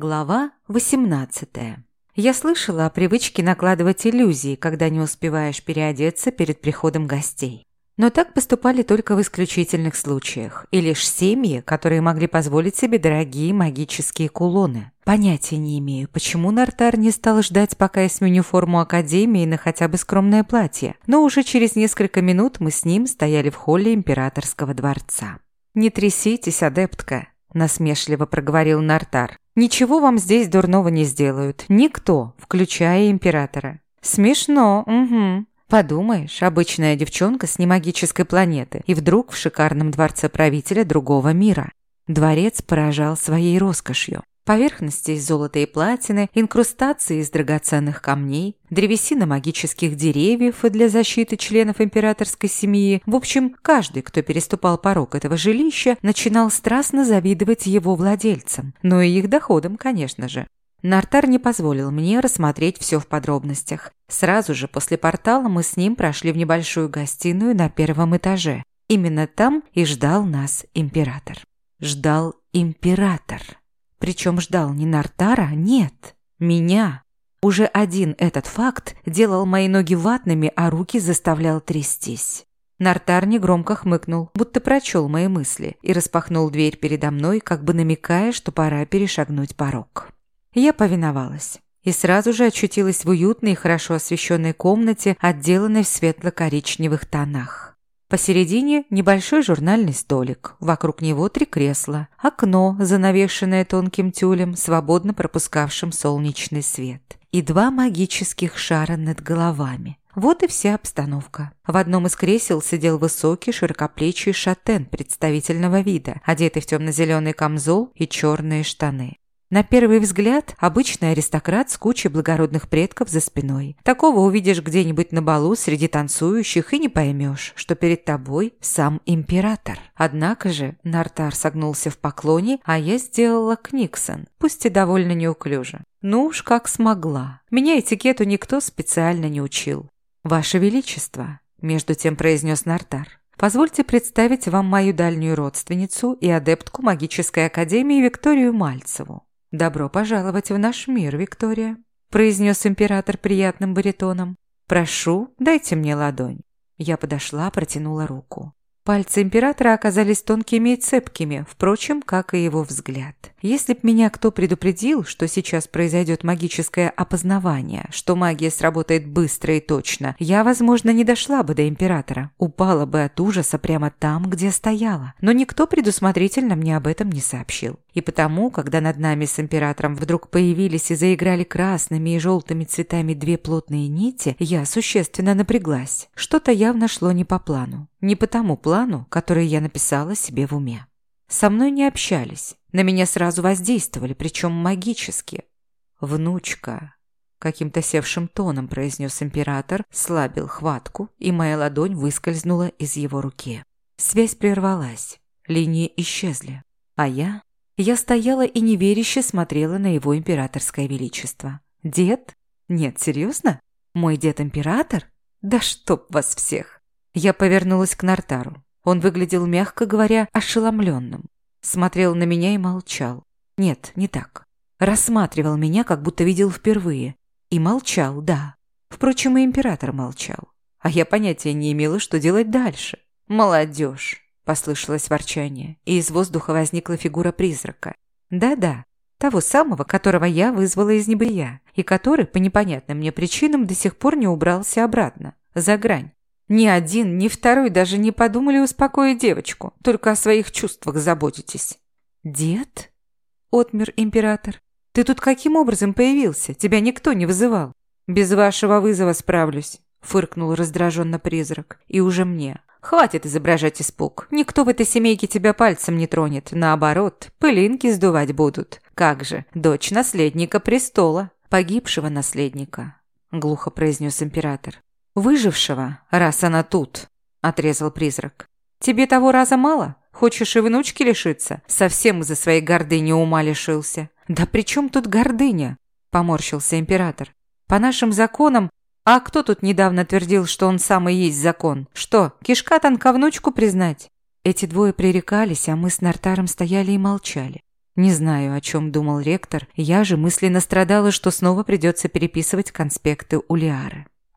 Глава 18. Я слышала о привычке накладывать иллюзии, когда не успеваешь переодеться перед приходом гостей. Но так поступали только в исключительных случаях, и лишь семьи, которые могли позволить себе дорогие магические кулоны. Понятия не имею, почему Нартар не стал ждать, пока я сменю форму Академии на хотя бы скромное платье, но уже через несколько минут мы с ним стояли в холле Императорского дворца. «Не тряситесь, адептка», – насмешливо проговорил Нартар. Ничего вам здесь дурного не сделают. Никто, включая императора. Смешно, угу. Подумаешь, обычная девчонка с немагической планеты и вдруг в шикарном дворце правителя другого мира. Дворец поражал своей роскошью. Поверхности из золота и платины, инкрустации из драгоценных камней, древесина магических деревьев для защиты членов императорской семьи. В общем, каждый, кто переступал порог этого жилища, начинал страстно завидовать его владельцам. Но и их доходам, конечно же. Нартар не позволил мне рассмотреть все в подробностях. Сразу же после портала мы с ним прошли в небольшую гостиную на первом этаже. Именно там и ждал нас император. Ждал император. Причем ждал не Нартара, нет, меня. Уже один этот факт делал мои ноги ватными, а руки заставлял трястись. Нартар негромко хмыкнул, будто прочел мои мысли, и распахнул дверь передо мной, как бы намекая, что пора перешагнуть порог. Я повиновалась и сразу же очутилась в уютной и хорошо освещенной комнате, отделанной в светло-коричневых тонах. Посередине небольшой журнальный столик, вокруг него три кресла, окно, занавешенное тонким тюлем, свободно пропускавшим солнечный свет, и два магических шара над головами. Вот и вся обстановка. В одном из кресел сидел высокий, широкоплечий шатен представительного вида, одетый в темно-зеленый камзол и черные штаны. На первый взгляд, обычный аристократ с кучей благородных предков за спиной. Такого увидишь где-нибудь на балу среди танцующих и не поймешь, что перед тобой сам император. Однако же Нартар согнулся в поклоне, а я сделала книксон, пусть и довольно неуклюже. Ну уж как смогла. Меня этикету никто специально не учил. «Ваше Величество», – между тем произнес Нартар, Позвольте представить вам мою дальнюю родственницу и адептку магической академии Викторию Мальцеву. «Добро пожаловать в наш мир, Виктория», – произнес император приятным баритоном. «Прошу, дайте мне ладонь». Я подошла, протянула руку. Пальцы императора оказались тонкими и цепкими, впрочем, как и его взгляд. Если б меня кто предупредил, что сейчас произойдет магическое опознавание, что магия сработает быстро и точно, я, возможно, не дошла бы до императора, упала бы от ужаса прямо там, где стояла. Но никто предусмотрительно мне об этом не сообщил. И потому, когда над нами с императором вдруг появились и заиграли красными и желтыми цветами две плотные нити, я существенно напряглась. Что-то явно шло не по плану. Не по тому плану, который я написала себе в уме. Со мной не общались, на меня сразу воздействовали, причем магически. «Внучка», — каким-то севшим тоном произнес император, слабил хватку, и моя ладонь выскользнула из его руки. Связь прервалась, линии исчезли, а я... Я стояла и неверяще смотрела на его императорское величество. «Дед? Нет, серьезно? Мой дед-император? Да чтоб вас всех!» Я повернулась к Нартару. Он выглядел, мягко говоря, ошеломленным. Смотрел на меня и молчал. Нет, не так. Рассматривал меня, как будто видел впервые. И молчал, да. Впрочем, и император молчал. А я понятия не имела, что делать дальше. «Молодежь!» – послышалось ворчание, и из воздуха возникла фигура призрака. Да-да, того самого, которого я вызвала из небытия, и который, по непонятным мне причинам, до сих пор не убрался обратно, за грань. Ни один, ни второй даже не подумали успокоить девочку, только о своих чувствах заботитесь. «Дед?» – отмер император. «Ты тут каким образом появился? Тебя никто не вызывал». «Без вашего вызова справлюсь», – фыркнул раздраженно призрак. «И уже мне. Хватит изображать испуг. Никто в этой семейке тебя пальцем не тронет. Наоборот, пылинки сдувать будут. Как же, дочь наследника престола, погибшего наследника», – глухо произнес император. «Выжившего, раз она тут», — отрезал призрак. «Тебе того раза мало? Хочешь и внучки лишиться? Совсем из-за своей гордыни ума лишился». «Да при чем тут гордыня?» — поморщился император. «По нашим законам а кто тут недавно твердил, что он сам и есть закон? Что, кишка танка внучку признать? Эти двое пререкались, а мы с Нартаром стояли и молчали. Не знаю, о чем думал ректор, я же мысленно страдала, что снова придется переписывать конспекты у Лиары.